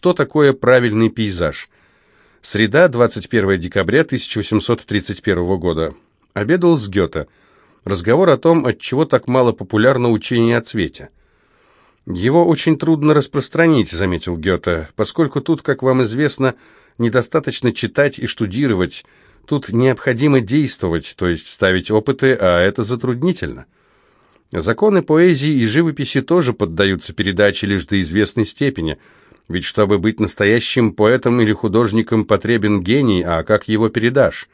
что такое правильный пейзаж. Среда, 21 декабря 1831 года. Обедал с Гёте. Разговор о том, от чего так мало популярно учение о цвете. «Его очень трудно распространить», — заметил Гёте, «поскольку тут, как вам известно, недостаточно читать и штудировать, тут необходимо действовать, то есть ставить опыты, а это затруднительно». Законы поэзии и живописи тоже поддаются передаче лишь до известной степени, ведь чтобы быть настоящим поэтом или художником потребен гений, а как его передашь?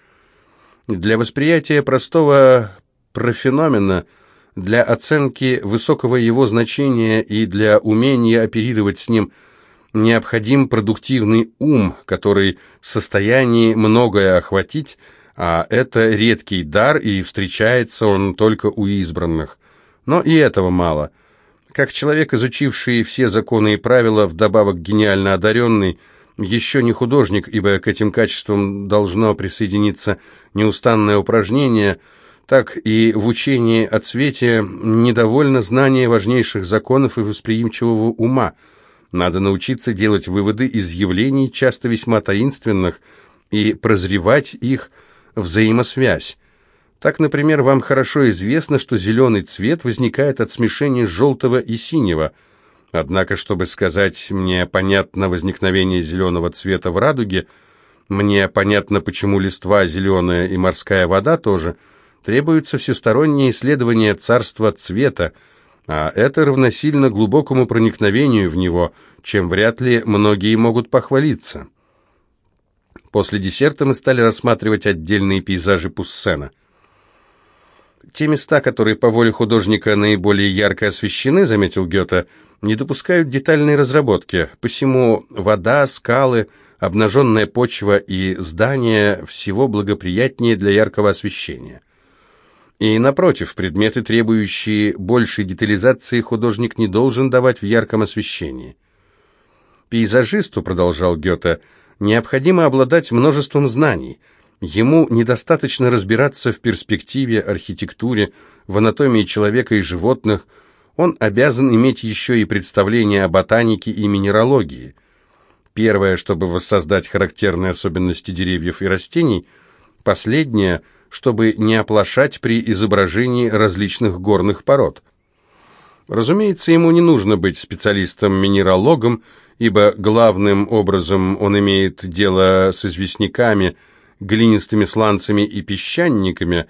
Для восприятия простого профеномена, для оценки высокого его значения и для умения оперировать с ним необходим продуктивный ум, который в состоянии многое охватить, а это редкий дар, и встречается он только у избранных. Но и этого мало. Как человек, изучивший все законы и правила, вдобавок гениально одаренный, еще не художник, ибо к этим качествам должно присоединиться неустанное упражнение, так и в учении о цвете недовольно знание важнейших законов и восприимчивого ума. Надо научиться делать выводы из явлений, часто весьма таинственных, и прозревать их взаимосвязь. Так, например, вам хорошо известно, что зеленый цвет возникает от смешения желтого и синего. Однако, чтобы сказать мне понятно возникновение зеленого цвета в радуге, мне понятно, почему листва зеленая и морская вода тоже, требуется всестороннее исследование царства цвета, а это равносильно глубокому проникновению в него, чем вряд ли многие могут похвалиться. После десерта мы стали рассматривать отдельные пейзажи Пуссена – те места, которые по воле художника наиболее ярко освещены, заметил Гёте, не допускают детальной разработки, посему вода, скалы, обнаженная почва и здания всего благоприятнее для яркого освещения. И, напротив, предметы, требующие большей детализации, художник не должен давать в ярком освещении. Пейзажисту, продолжал Гёте, необходимо обладать множеством знаний – Ему недостаточно разбираться в перспективе, архитектуре, в анатомии человека и животных. Он обязан иметь еще и представление о ботанике и минералогии. Первое, чтобы воссоздать характерные особенности деревьев и растений. Последнее, чтобы не оплошать при изображении различных горных пород. Разумеется, ему не нужно быть специалистом-минералогом, ибо главным образом он имеет дело с известняками – глинистыми сланцами и песчаниками,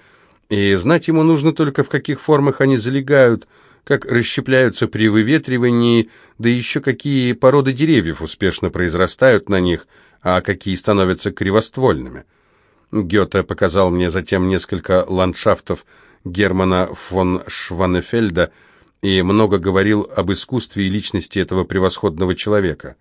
и знать ему нужно только, в каких формах они залегают, как расщепляются при выветривании, да еще какие породы деревьев успешно произрастают на них, а какие становятся кривоствольными. Гёте показал мне затем несколько ландшафтов Германа фон Шванефельда и много говорил об искусстве и личности этого превосходного человека.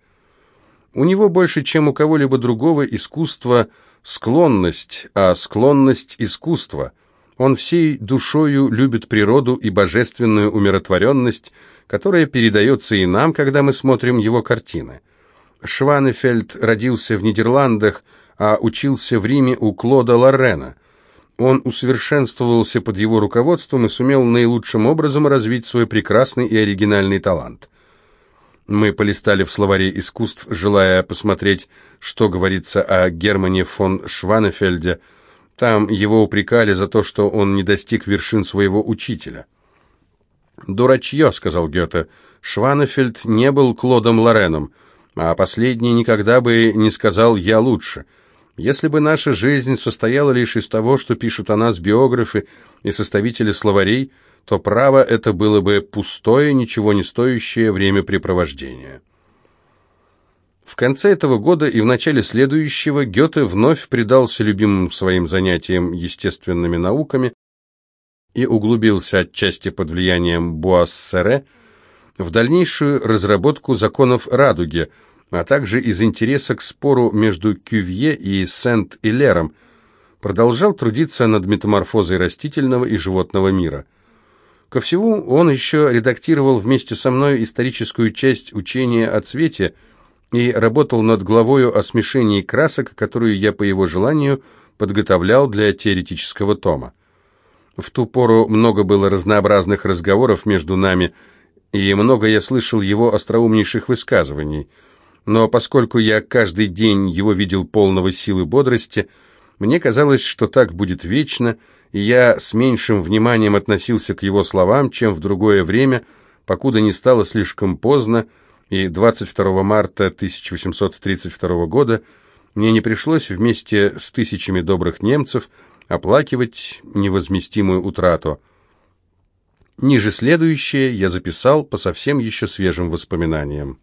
У него больше, чем у кого-либо другого, искусство – склонность, а склонность искусства. Он всей душою любит природу и божественную умиротворенность, которая передается и нам, когда мы смотрим его картины. Шванефельд родился в Нидерландах, а учился в Риме у Клода Лоррена. Он усовершенствовался под его руководством и сумел наилучшим образом развить свой прекрасный и оригинальный талант. Мы полистали в словаре искусств, желая посмотреть, что говорится о Германе фон Шванефельде. Там его упрекали за то, что он не достиг вершин своего учителя. «Дурачье», — сказал Гёте, — «Шванефельд не был Клодом Лореном, а последний никогда бы не сказал «я лучше». Если бы наша жизнь состояла лишь из того, что пишут о нас биографы и составители словарей, то право это было бы пустое, ничего не стоящее времяпрепровождение. В конце этого года и в начале следующего Гёте вновь предался любимым своим занятиям естественными науками и углубился отчасти под влиянием Буассере в дальнейшую разработку законов радуги, а также из интереса к спору между Кювье и Сент-Илером, продолжал трудиться над метаморфозой растительного и животного мира – Ко всему, он еще редактировал вместе со мной историческую часть учения о цвете и работал над главою о смешении красок, которую я по его желанию подготовлял для теоретического тома. В ту пору много было разнообразных разговоров между нами, и много я слышал его остроумнейших высказываний. Но поскольку я каждый день его видел полного силы бодрости, мне казалось, что так будет вечно, и я с меньшим вниманием относился к его словам, чем в другое время, покуда не стало слишком поздно, и 22 марта 1832 года мне не пришлось вместе с тысячами добрых немцев оплакивать невозместимую утрату. Ниже следующее я записал по совсем еще свежим воспоминаниям.